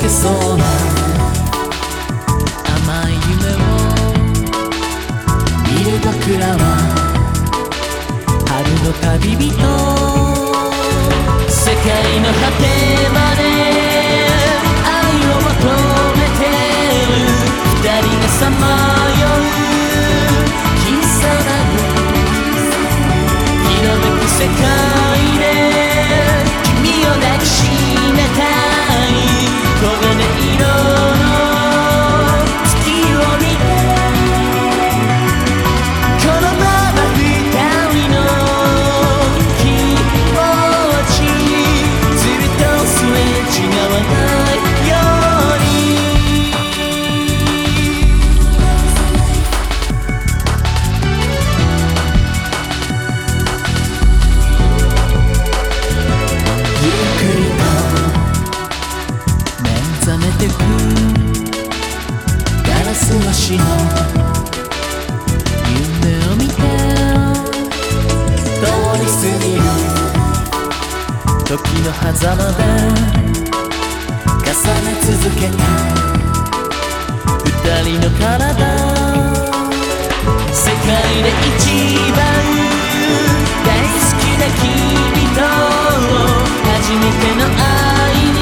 けそうな甘い夢を見る僕らは春の旅人世界の果てまで愛を求めてる二人がさまよう小さなるきらめく世界時の狭間で重ね続けた二人の体。世界で一番大好きな君と初めての愛に。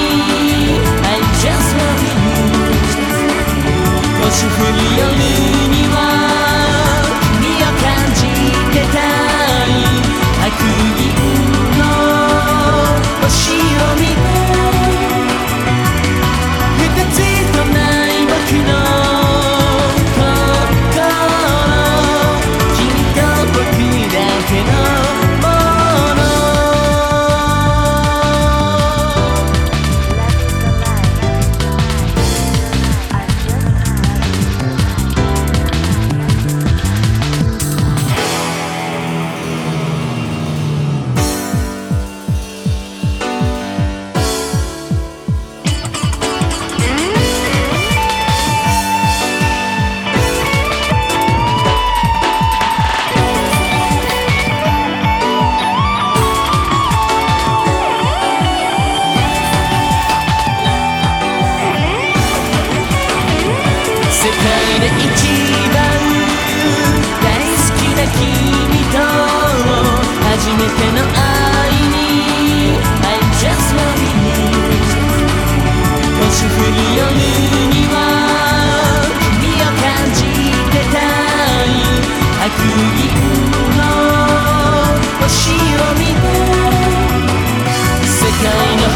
I just love you 星降り夜に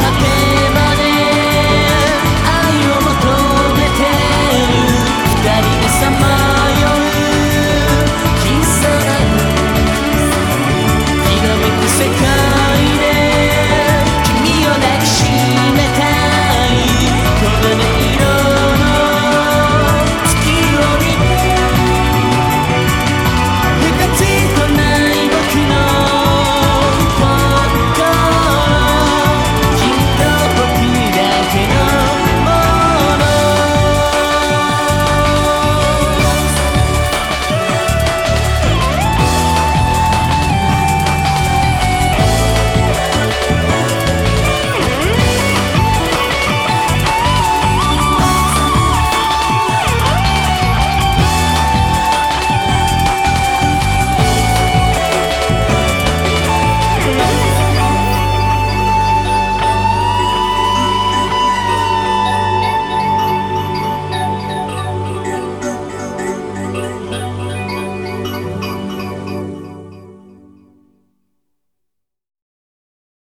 果て